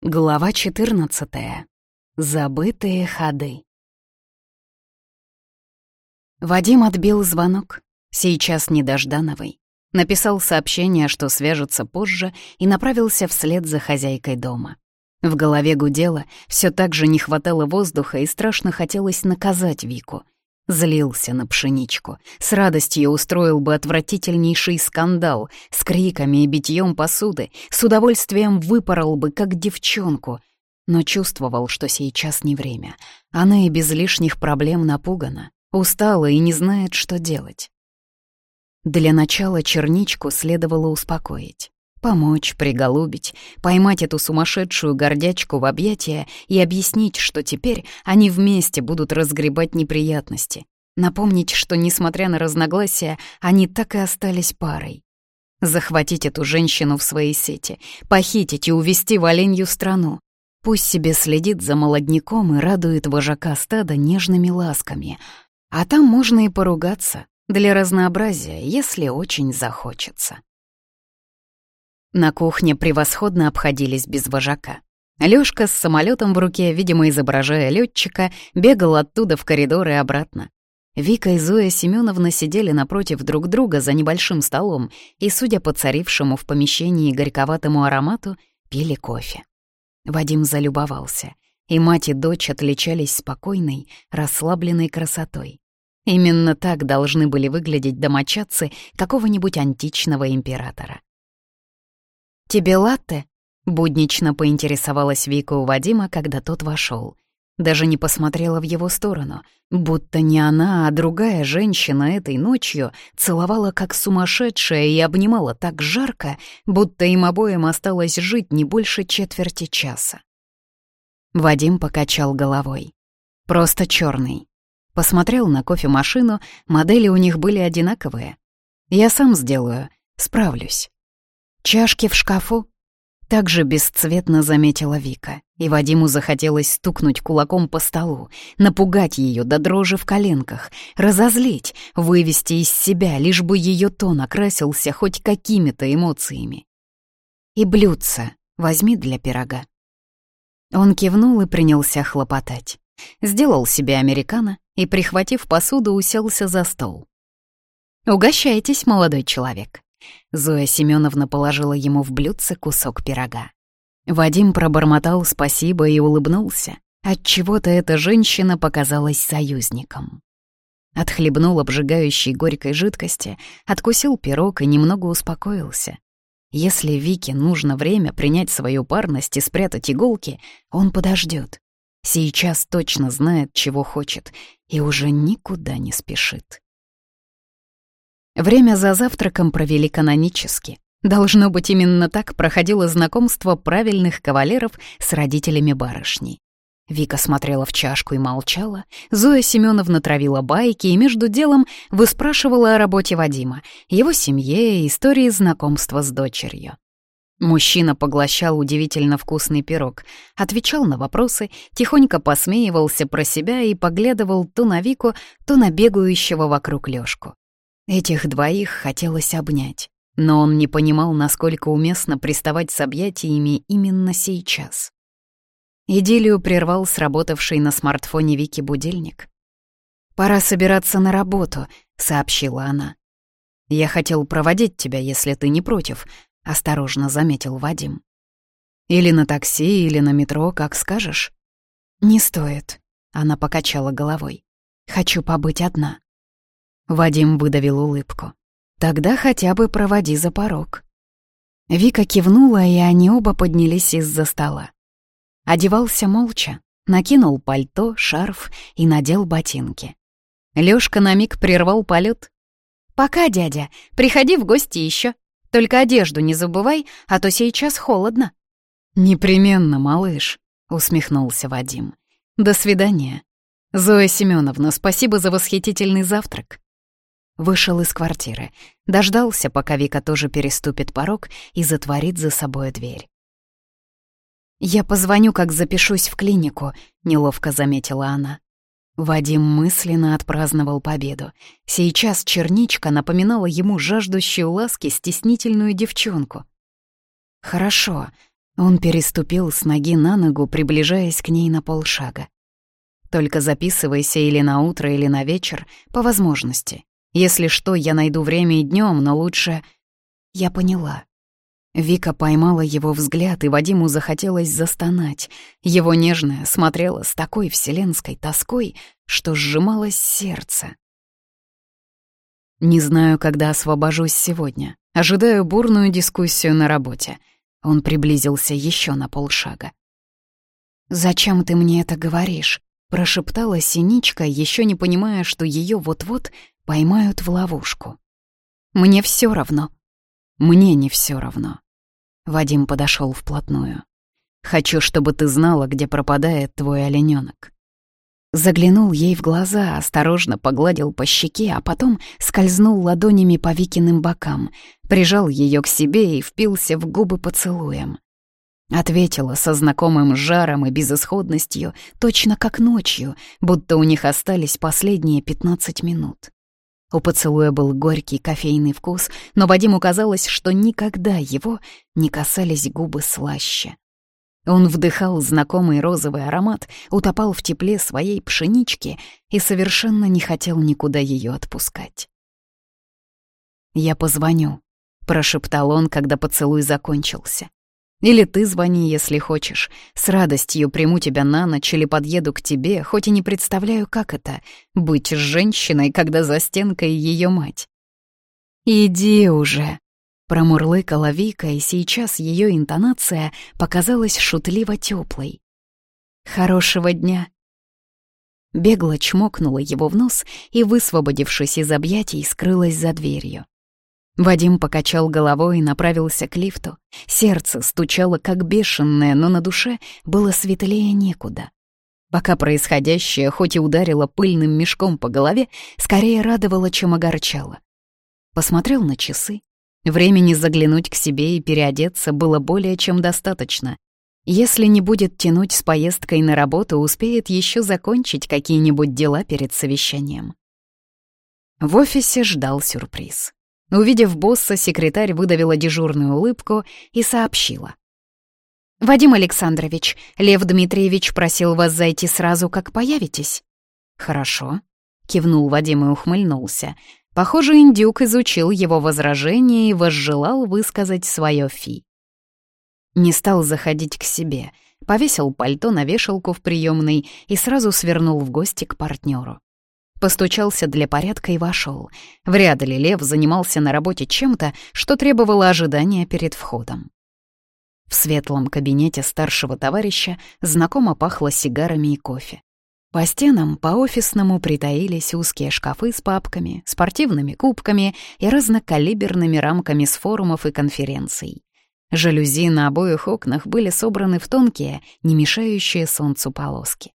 Глава 14. Забытые ходы. Вадим отбил звонок, сейчас недождановый. Написал сообщение, что свяжется позже, и направился вслед за хозяйкой дома. В голове гудело, все так же не хватало воздуха и страшно хотелось наказать Вику — Злился на пшеничку. С радостью устроил бы отвратительнейший скандал с криками и битьем посуды, с удовольствием выпорол бы, как девчонку. Но чувствовал, что сейчас не время. Она и без лишних проблем напугана, устала и не знает, что делать. Для начала черничку следовало успокоить. Помочь, приголубить, поймать эту сумасшедшую гордячку в объятия и объяснить, что теперь они вместе будут разгребать неприятности. Напомнить, что, несмотря на разногласия, они так и остались парой. Захватить эту женщину в свои сети, похитить и увести в оленью страну. Пусть себе следит за молодняком и радует вожака стада нежными ласками. А там можно и поругаться, для разнообразия, если очень захочется. На кухне превосходно обходились без вожака. Лёшка с самолетом в руке, видимо, изображая летчика, бегал оттуда в коридор и обратно. Вика и Зоя Семеновна сидели напротив друг друга за небольшим столом и, судя по царившему в помещении горьковатому аромату, пили кофе. Вадим залюбовался, и мать и дочь отличались спокойной, расслабленной красотой. Именно так должны были выглядеть домочадцы какого-нибудь античного императора. «Тебе латте?» — буднично поинтересовалась Вика у Вадима, когда тот вошел. Даже не посмотрела в его сторону, будто не она, а другая женщина этой ночью целовала как сумасшедшая и обнимала так жарко, будто им обоим осталось жить не больше четверти часа. Вадим покачал головой. Просто черный. Посмотрел на кофемашину, модели у них были одинаковые. Я сам сделаю, справлюсь. «Чашки в шкафу?» Также бесцветно заметила Вика, и Вадиму захотелось стукнуть кулаком по столу, напугать ее до дрожи в коленках, разозлить, вывести из себя, лишь бы ее тон окрасился хоть какими-то эмоциями. «И блюдце возьми для пирога». Он кивнул и принялся хлопотать. Сделал себе американо и, прихватив посуду, уселся за стол. «Угощайтесь, молодой человек», Зоя Семеновна положила ему в блюдце кусок пирога. Вадим пробормотал спасибо и улыбнулся. Отчего-то эта женщина показалась союзником. Отхлебнул обжигающей горькой жидкости, откусил пирог и немного успокоился. Если Вике нужно время принять свою парность и спрятать иголки, он подождет. Сейчас точно знает, чего хочет, и уже никуда не спешит. Время за завтраком провели канонически. Должно быть, именно так проходило знакомство правильных кавалеров с родителями барышни. Вика смотрела в чашку и молчала, Зоя Семеновна травила байки и между делом выспрашивала о работе Вадима, его семье и истории знакомства с дочерью. Мужчина поглощал удивительно вкусный пирог, отвечал на вопросы, тихонько посмеивался про себя и поглядывал то на Вику, то на бегающего вокруг Лёшку. Этих двоих хотелось обнять, но он не понимал, насколько уместно приставать с объятиями именно сейчас. Идиллию прервал сработавший на смартфоне Вики будильник. «Пора собираться на работу», — сообщила она. «Я хотел проводить тебя, если ты не против», — осторожно заметил Вадим. «Или на такси, или на метро, как скажешь». «Не стоит», — она покачала головой. «Хочу побыть одна». Вадим выдавил улыбку. «Тогда хотя бы проводи за порог». Вика кивнула, и они оба поднялись из-за стола. Одевался молча, накинул пальто, шарф и надел ботинки. Лёшка на миг прервал полет. «Пока, дядя, приходи в гости еще. Только одежду не забывай, а то сейчас холодно». «Непременно, малыш», — усмехнулся Вадим. «До свидания. Зоя Семеновна, спасибо за восхитительный завтрак». Вышел из квартиры, дождался, пока Вика тоже переступит порог и затворит за собой дверь. «Я позвоню, как запишусь в клинику», — неловко заметила она. Вадим мысленно отпраздновал победу. Сейчас черничка напоминала ему жаждущую ласки стеснительную девчонку. «Хорошо», Он переступил с ноги на ногу, приближаясь к ней на полшага. «Только записывайся или на утро, или на вечер, по возможности. Если что, я найду время и днем, но лучше...» Я поняла. Вика поймала его взгляд, и Вадиму захотелось застонать. Его нежное смотрело с такой вселенской тоской, что сжималось сердце. «Не знаю, когда освобожусь сегодня. Ожидаю бурную дискуссию на работе». Он приблизился еще на полшага. «Зачем ты мне это говоришь?» — прошептала Синичка, еще не понимая, что ее вот-вот поймают в ловушку. «Мне все равно», мне не все равно. Вадим подошел вплотную. Хочу, чтобы ты знала, где пропадает твой олененок. Заглянул ей в глаза, осторожно погладил по щеке, а потом скользнул ладонями по Викиным бокам, прижал ее к себе и впился в губы поцелуем. Ответила со знакомым жаром и безысходностью, точно как ночью, будто у них остались последние пятнадцать минут. У поцелуя был горький кофейный вкус, но Вадиму казалось, что никогда его не касались губы слаще. Он вдыхал знакомый розовый аромат, утопал в тепле своей пшенички и совершенно не хотел никуда ее отпускать. «Я позвоню», — прошептал он, когда поцелуй закончился. Или ты звони, если хочешь. С радостью приму тебя на ночь или подъеду к тебе, хоть и не представляю, как это — быть женщиной, когда за стенкой ее мать. «Иди уже!» — промурлыкала Вика, и сейчас ее интонация показалась шутливо теплой. «Хорошего дня!» Бегло чмокнула его в нос и, высвободившись из объятий, скрылась за дверью. Вадим покачал головой и направился к лифту. Сердце стучало как бешеное, но на душе было светлее некуда. Пока происходящее, хоть и ударило пыльным мешком по голове, скорее радовало, чем огорчало. Посмотрел на часы. Времени заглянуть к себе и переодеться было более чем достаточно. Если не будет тянуть с поездкой на работу, успеет еще закончить какие-нибудь дела перед совещанием. В офисе ждал сюрприз. Увидев босса, секретарь выдавила дежурную улыбку и сообщила. «Вадим Александрович, Лев Дмитриевич просил вас зайти сразу, как появитесь». «Хорошо», — кивнул Вадим и ухмыльнулся. Похоже, индюк изучил его возражение и возжелал высказать свое фи. Не стал заходить к себе, повесил пальто на вешалку в приемной и сразу свернул в гости к партнеру. Постучался для порядка и вошел. Вряд ли Лев занимался на работе чем-то, что требовало ожидания перед входом. В светлом кабинете старшего товарища знакомо пахло сигарами и кофе. По стенам по-офисному притаились узкие шкафы с папками, спортивными кубками и разнокалиберными рамками с форумов и конференций. Жалюзи на обоих окнах были собраны в тонкие, не мешающие солнцу полоски.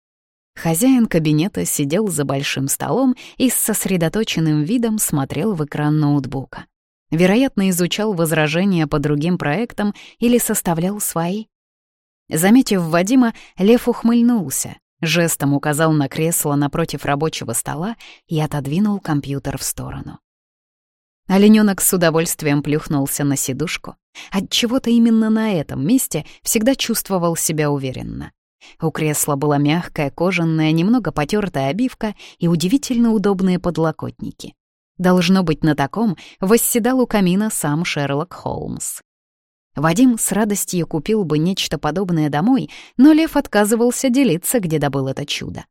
Хозяин кабинета сидел за большим столом и с сосредоточенным видом смотрел в экран ноутбука. Вероятно, изучал возражения по другим проектам или составлял свои. Заметив Вадима, Лев ухмыльнулся, жестом указал на кресло напротив рабочего стола и отодвинул компьютер в сторону. Оленёнок с удовольствием плюхнулся на сидушку. Отчего-то именно на этом месте всегда чувствовал себя уверенно. У кресла была мягкая, кожаная, немного потертая обивка и удивительно удобные подлокотники. Должно быть, на таком восседал у камина сам Шерлок Холмс. Вадим с радостью купил бы нечто подобное домой, но Лев отказывался делиться, где добыл это чудо.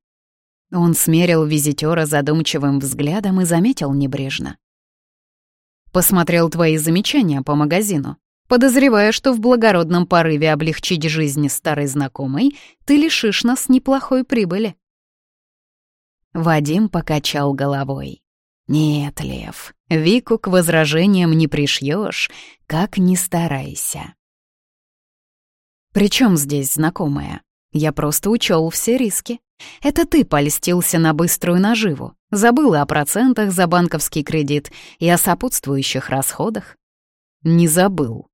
Он смерил визитера задумчивым взглядом и заметил небрежно. «Посмотрел твои замечания по магазину подозревая, что в благородном порыве облегчить жизнь старой знакомой ты лишишь нас неплохой прибыли. Вадим покачал головой. «Нет, Лев, Вику к возражениям не пришьешь, как ни старайся». «Причем здесь знакомая? Я просто учел все риски. Это ты польстился на быструю наживу, забыла о процентах за банковский кредит и о сопутствующих расходах?» «Не забыл»,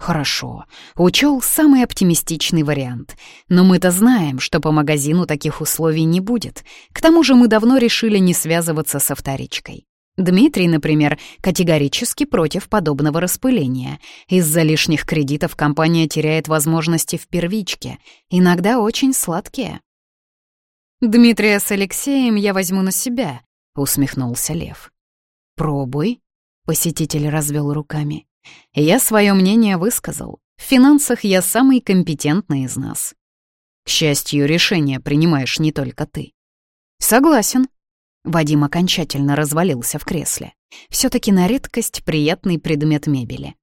Хорошо, учел самый оптимистичный вариант. Но мы-то знаем, что по магазину таких условий не будет. К тому же мы давно решили не связываться со вторичкой. Дмитрий, например, категорически против подобного распыления. Из-за лишних кредитов компания теряет возможности в первичке, иногда очень сладкие. «Дмитрия с Алексеем я возьму на себя», — усмехнулся Лев. «Пробуй», — посетитель развел руками. «Я свое мнение высказал. В финансах я самый компетентный из нас. К счастью, решение принимаешь не только ты». «Согласен», Вадим окончательно развалился в кресле. все таки на редкость приятный предмет мебели.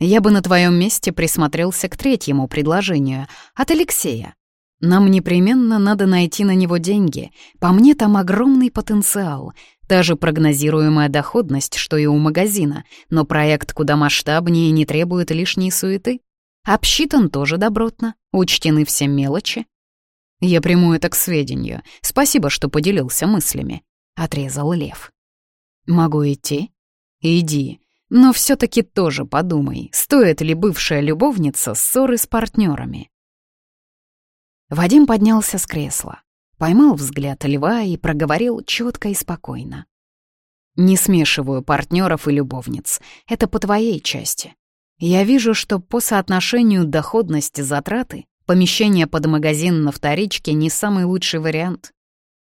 Я бы на твоем месте присмотрелся к третьему предложению от Алексея. Нам непременно надо найти на него деньги. По мне, там огромный потенциал. Даже прогнозируемая доходность, что и у магазина, но проект куда масштабнее и не требует лишней суеты. Обсчитан тоже добротно, учтены все мелочи, «Я приму это к сведению. Спасибо, что поделился мыслями», — отрезал Лев. «Могу идти?» «Иди. Но все таки тоже подумай, стоит ли бывшая любовница ссоры с партнерами. Вадим поднялся с кресла, поймал взгляд льва и проговорил четко и спокойно. «Не смешиваю партнеров и любовниц. Это по твоей части. Я вижу, что по соотношению доходности-затраты Помещение под магазин на вторичке не самый лучший вариант.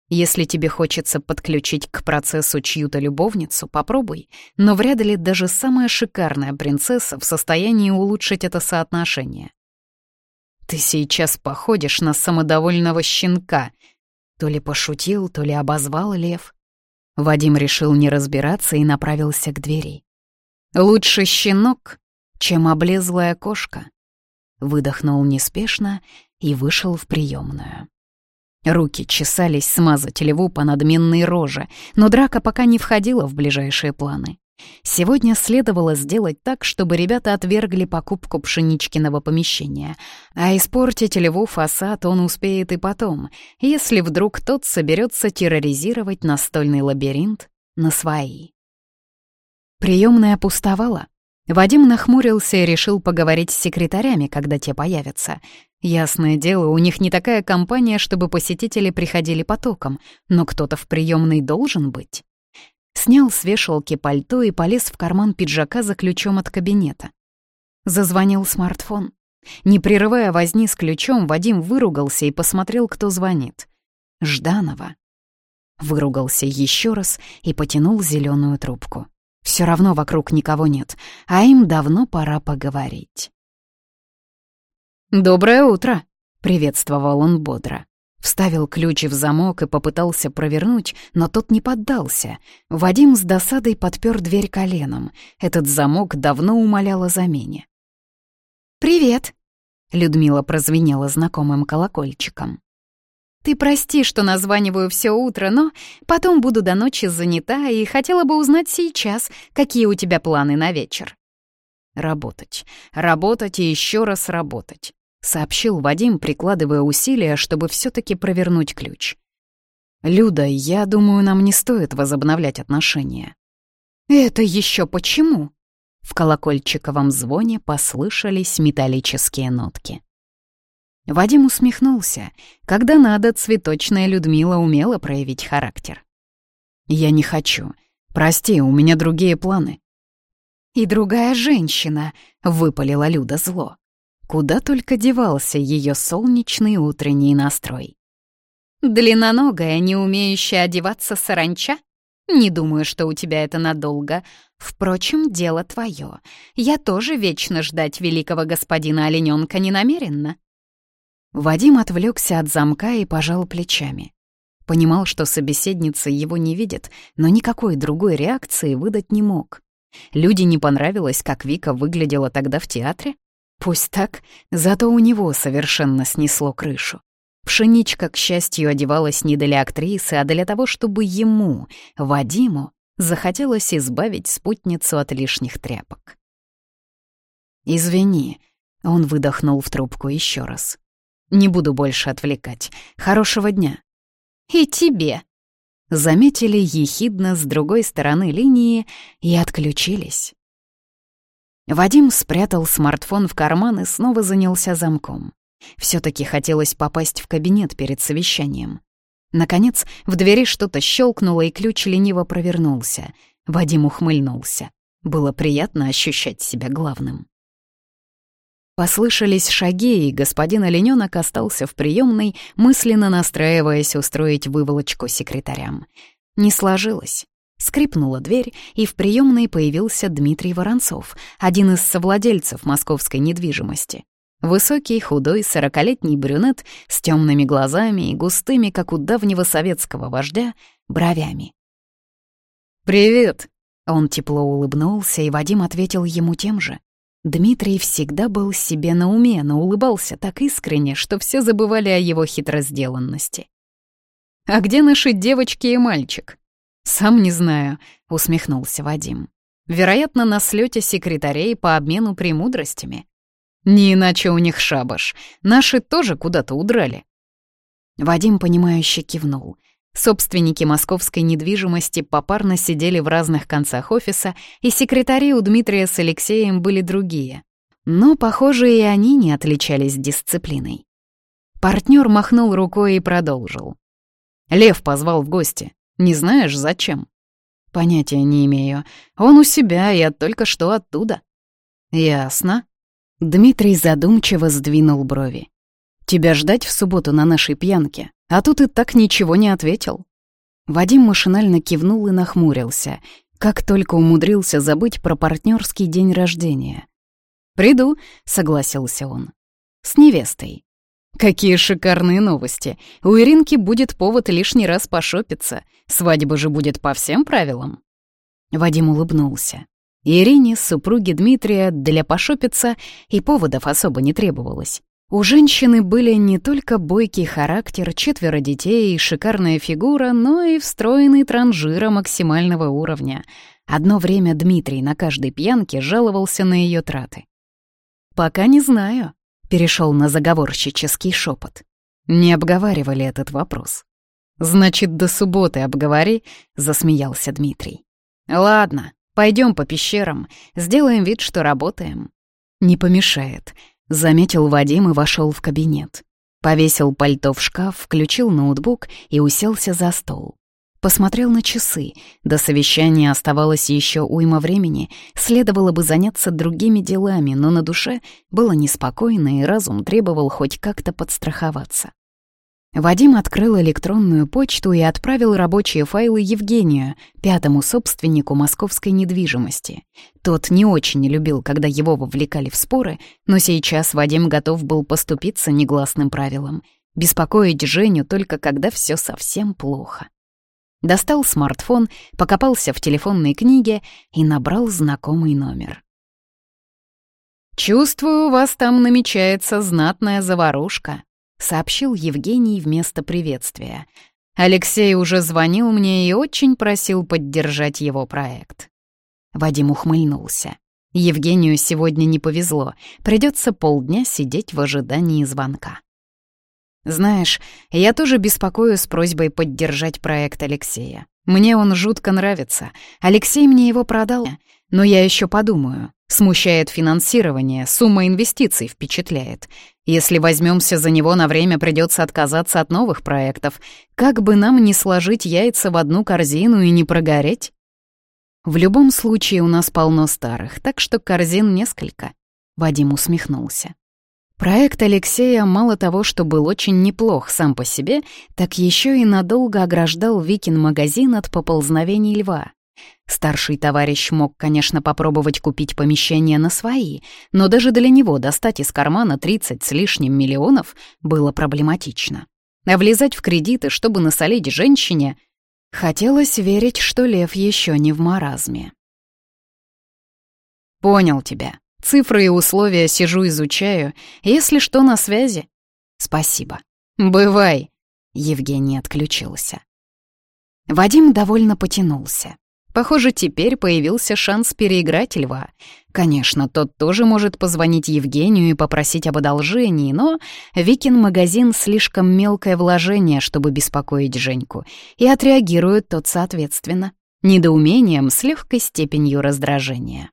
Если тебе хочется подключить к процессу чью-то любовницу, попробуй, но вряд ли даже самая шикарная принцесса в состоянии улучшить это соотношение. Ты сейчас походишь на самодовольного щенка. То ли пошутил, то ли обозвал лев. Вадим решил не разбираться и направился к двери. Лучше щенок, чем облезлая кошка выдохнул неспешно и вышел в приемную. Руки чесались смазать льву по надменной роже, но драка пока не входила в ближайшие планы. Сегодня следовало сделать так, чтобы ребята отвергли покупку пшеничкиного помещения, а испортить льву фасад он успеет и потом, если вдруг тот соберется терроризировать настольный лабиринт на свои. Приемная пустовала, Вадим нахмурился и решил поговорить с секретарями, когда те появятся. Ясное дело, у них не такая компания, чтобы посетители приходили потоком, но кто-то в приемной должен быть. Снял с вешалки пальто и полез в карман пиджака за ключом от кабинета. Зазвонил смартфон. Не прерывая возни с ключом, Вадим выругался и посмотрел, кто звонит. Жданова. Выругался еще раз и потянул зеленую трубку. Все равно вокруг никого нет, а им давно пора поговорить. «Доброе утро!» — приветствовал он бодро. Вставил ключи в замок и попытался провернуть, но тот не поддался. Вадим с досадой подпер дверь коленом. Этот замок давно умолял о замене. «Привет!» — Людмила прозвенела знакомым колокольчиком. Ты прости, что названиваю все утро, но потом буду до ночи занята и хотела бы узнать сейчас, какие у тебя планы на вечер. Работать, работать и еще раз работать, сообщил Вадим, прикладывая усилия, чтобы все-таки провернуть ключ. Люда, я думаю, нам не стоит возобновлять отношения. Это еще почему? В колокольчиковом звоне послышались металлические нотки. Вадим усмехнулся. Когда надо, цветочная Людмила умела проявить характер. «Я не хочу. Прости, у меня другие планы». «И другая женщина», — выпалила Люда зло. Куда только девался ее солнечный утренний настрой. «Длинноногая, не умеющая одеваться саранча? Не думаю, что у тебя это надолго. Впрочем, дело твое. Я тоже вечно ждать великого господина олененка не намерена. Вадим отвлекся от замка и пожал плечами. Понимал, что собеседница его не видит, но никакой другой реакции выдать не мог. Люди не понравилось, как Вика выглядела тогда в театре? Пусть так, зато у него совершенно снесло крышу. Пшеничка, к счастью, одевалась не для актрисы, а для того, чтобы ему, Вадиму, захотелось избавить спутницу от лишних тряпок. «Извини», — он выдохнул в трубку еще раз. Не буду больше отвлекать. Хорошего дня. И тебе. Заметили ехидно с другой стороны линии и отключились. Вадим спрятал смартфон в карман и снова занялся замком. все таки хотелось попасть в кабинет перед совещанием. Наконец, в двери что-то щелкнуло, и ключ лениво провернулся. Вадим ухмыльнулся. Было приятно ощущать себя главным. Послышались шаги, и господин Оленёнок остался в приемной, мысленно настраиваясь устроить выволочку секретарям. Не сложилось. Скрипнула дверь, и в приемной появился Дмитрий Воронцов, один из совладельцев московской недвижимости. Высокий, худой, сорокалетний брюнет с темными глазами и густыми, как у давнего советского вождя, бровями. «Привет!» Он тепло улыбнулся, и Вадим ответил ему тем же. Дмитрий всегда был себе на уме, но улыбался так искренне, что все забывали о его хитросделанности. «А где наши девочки и мальчик?» «Сам не знаю», — усмехнулся Вадим. «Вероятно, на слете секретарей по обмену премудростями. Не иначе у них шабаш. Наши тоже куда-то удрали». Вадим, понимающе кивнул. Собственники московской недвижимости попарно сидели в разных концах офиса, и секретари у Дмитрия с Алексеем были другие. Но, похоже, и они не отличались дисциплиной. Партнер махнул рукой и продолжил. «Лев позвал в гости. Не знаешь, зачем?» «Понятия не имею. Он у себя, я только что оттуда». «Ясно». Дмитрий задумчиво сдвинул брови. «Тебя ждать в субботу на нашей пьянке?» А тут и так ничего не ответил. Вадим машинально кивнул и нахмурился, как только умудрился забыть про партнерский день рождения. «Приду», — согласился он. «С невестой». «Какие шикарные новости! У Иринки будет повод лишний раз пошопиться. Свадьба же будет по всем правилам». Вадим улыбнулся. Ирине, супруге Дмитрия, для пошопиться и поводов особо не требовалось. У женщины были не только бойкий характер, четверо детей и шикарная фигура, но и встроенный транжира максимального уровня. Одно время Дмитрий на каждой пьянке жаловался на ее траты. «Пока не знаю», — перешел на заговорщический шепот. Не обговаривали этот вопрос. «Значит, до субботы обговори», — засмеялся Дмитрий. «Ладно, пойдем по пещерам, сделаем вид, что работаем». «Не помешает», Заметил Вадим и вошел в кабинет. Повесил пальто в шкаф, включил ноутбук и уселся за стол. Посмотрел на часы. До совещания оставалось еще уйма времени. Следовало бы заняться другими делами, но на душе было неспокойно, и разум требовал хоть как-то подстраховаться. Вадим открыл электронную почту и отправил рабочие файлы Евгению, пятому собственнику московской недвижимости. Тот не очень любил, когда его вовлекали в споры, но сейчас Вадим готов был поступиться негласным правилам — беспокоить Женю только когда все совсем плохо. Достал смартфон, покопался в телефонной книге и набрал знакомый номер. «Чувствую, у вас там намечается знатная заварушка», сообщил Евгений вместо приветствия. Алексей уже звонил мне и очень просил поддержать его проект. Вадим ухмыльнулся. Евгению сегодня не повезло, придется полдня сидеть в ожидании звонка. Знаешь, я тоже беспокою с просьбой поддержать проект Алексея. Мне он жутко нравится. Алексей мне его продал, но я еще подумаю. Смущает финансирование, сумма инвестиций впечатляет. Если возьмемся за него, на время придется отказаться от новых проектов. Как бы нам не сложить яйца в одну корзину и не прогореть? В любом случае у нас полно старых, так что корзин несколько. Вадим усмехнулся. Проект Алексея мало того, что был очень неплох сам по себе, так еще и надолго ограждал Викин-магазин от поползновений льва. Старший товарищ мог, конечно, попробовать купить помещение на свои, но даже для него достать из кармана 30 с лишним миллионов было проблематично. А влезать в кредиты, чтобы насолить женщине, хотелось верить, что лев еще не в маразме. «Понял тебя. Цифры и условия сижу изучаю. Если что, на связи». «Спасибо». «Бывай». Евгений отключился. Вадим довольно потянулся. Похоже, теперь появился шанс переиграть льва. Конечно, тот тоже может позвонить Евгению и попросить об одолжении, но Викин-магазин слишком мелкое вложение, чтобы беспокоить Женьку, и отреагирует тот соответственно, недоумением с легкой степенью раздражения.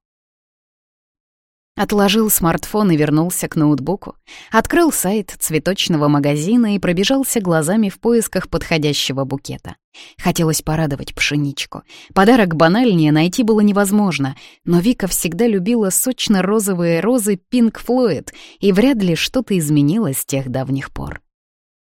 Отложил смартфон и вернулся к ноутбуку. Открыл сайт цветочного магазина и пробежался глазами в поисках подходящего букета. Хотелось порадовать пшеничку. Подарок банальнее найти было невозможно, но Вика всегда любила сочно-розовые розы Pink Floyd, и вряд ли что-то изменилось с тех давних пор.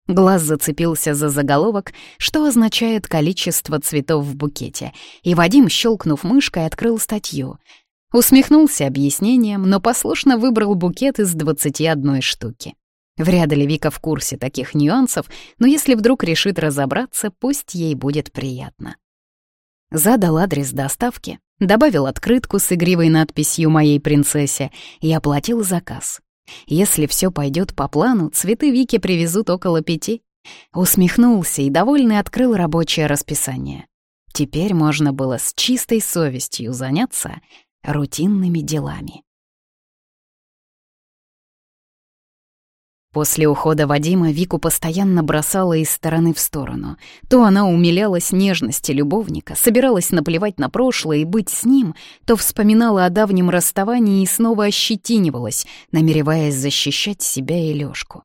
Глаз зацепился за заголовок, что означает количество цветов в букете, и Вадим, щелкнув мышкой, открыл статью — Усмехнулся объяснением, но послушно выбрал букет из 21 штуки. Вряд ли Вика в курсе таких нюансов, но если вдруг решит разобраться, пусть ей будет приятно. Задал адрес доставки, добавил открытку с игривой надписью «Моей принцессе» и оплатил заказ. Если все пойдет по плану, цветы Вике привезут около пяти. Усмехнулся и, довольный, открыл рабочее расписание. Теперь можно было с чистой совестью заняться рутинными делами. После ухода Вадима Вику постоянно бросала из стороны в сторону. То она умилялась нежности любовника, собиралась наплевать на прошлое и быть с ним, то вспоминала о давнем расставании и снова ощетинивалась, намереваясь защищать себя и Лёшку.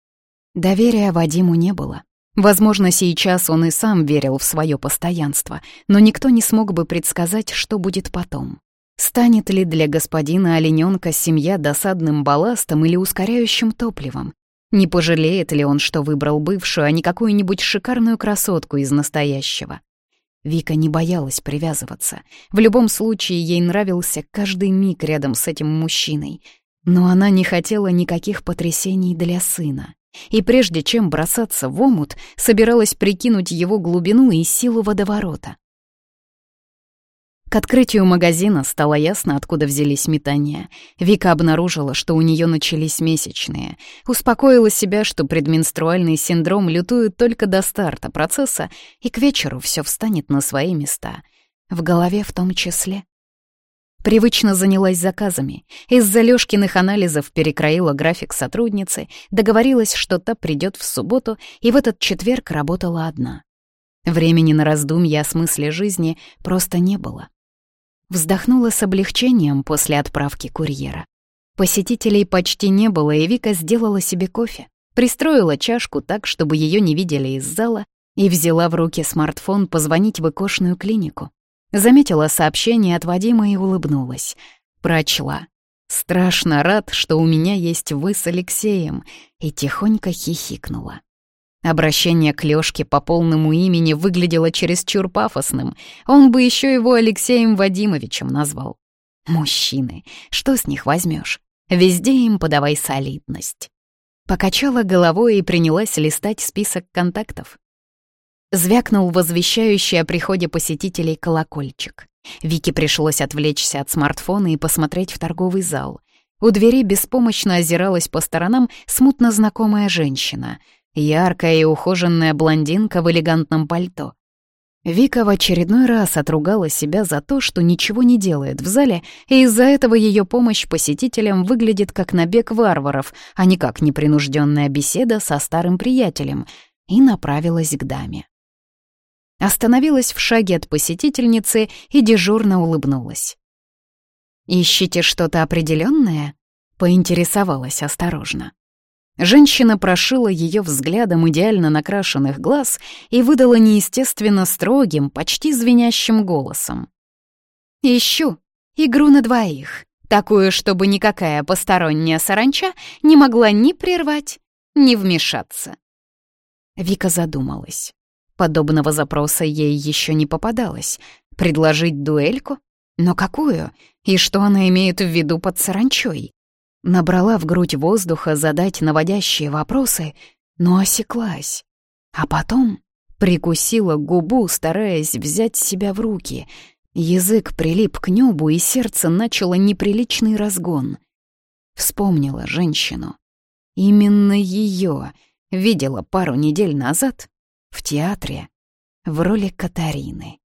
Доверия Вадиму не было. Возможно, сейчас он и сам верил в свое постоянство, но никто не смог бы предсказать, что будет потом. Станет ли для господина олененка семья досадным балластом или ускоряющим топливом? Не пожалеет ли он, что выбрал бывшую, а не какую-нибудь шикарную красотку из настоящего? Вика не боялась привязываться. В любом случае, ей нравился каждый миг рядом с этим мужчиной. Но она не хотела никаких потрясений для сына. И прежде чем бросаться в омут, собиралась прикинуть его глубину и силу водоворота. К открытию магазина стало ясно, откуда взялись метания. Вика обнаружила, что у нее начались месячные. Успокоила себя, что предменструальный синдром лютует только до старта процесса, и к вечеру все встанет на свои места. В голове в том числе. Привычно занялась заказами. Из-за Лёшкиных анализов перекроила график сотрудницы, договорилась, что та придет в субботу, и в этот четверг работала одна. Времени на раздумья о смысле жизни просто не было. Вздохнула с облегчением после отправки курьера. Посетителей почти не было, и Вика сделала себе кофе. Пристроила чашку так, чтобы ее не видели из зала, и взяла в руки смартфон позвонить в икошную клинику. Заметила сообщение от Вадима и улыбнулась. Прочла. «Страшно рад, что у меня есть вы с Алексеем», и тихонько хихикнула. Обращение к Лёшке по полному имени выглядело чересчур пафосным. Он бы еще его Алексеем Вадимовичем назвал. Мужчины, что с них возьмешь? Везде им подавай солидность. Покачала головой и принялась листать список контактов. Звякнул возвещающий о приходе посетителей колокольчик. Вике пришлось отвлечься от смартфона и посмотреть в торговый зал. У двери беспомощно озиралась по сторонам смутно знакомая женщина — Яркая и ухоженная блондинка в элегантном пальто. Вика в очередной раз отругала себя за то, что ничего не делает в зале, и из-за этого ее помощь посетителям выглядит как набег варваров, а не как непринужденная беседа со старым приятелем, и направилась к даме. Остановилась в шаге от посетительницы и дежурно улыбнулась. «Ищите что-то определенное? поинтересовалась осторожно. Женщина прошила ее взглядом идеально накрашенных глаз и выдала неестественно строгим, почти звенящим голосом. «Ищу игру на двоих, такую, чтобы никакая посторонняя саранча не могла ни прервать, ни вмешаться». Вика задумалась. Подобного запроса ей еще не попадалось. Предложить дуэльку? Но какую? И что она имеет в виду под саранчой? Набрала в грудь воздуха задать наводящие вопросы, но осеклась. А потом прикусила губу, стараясь взять себя в руки. Язык прилип к небу, и сердце начало неприличный разгон. Вспомнила женщину. Именно ее видела пару недель назад в театре в роли Катарины.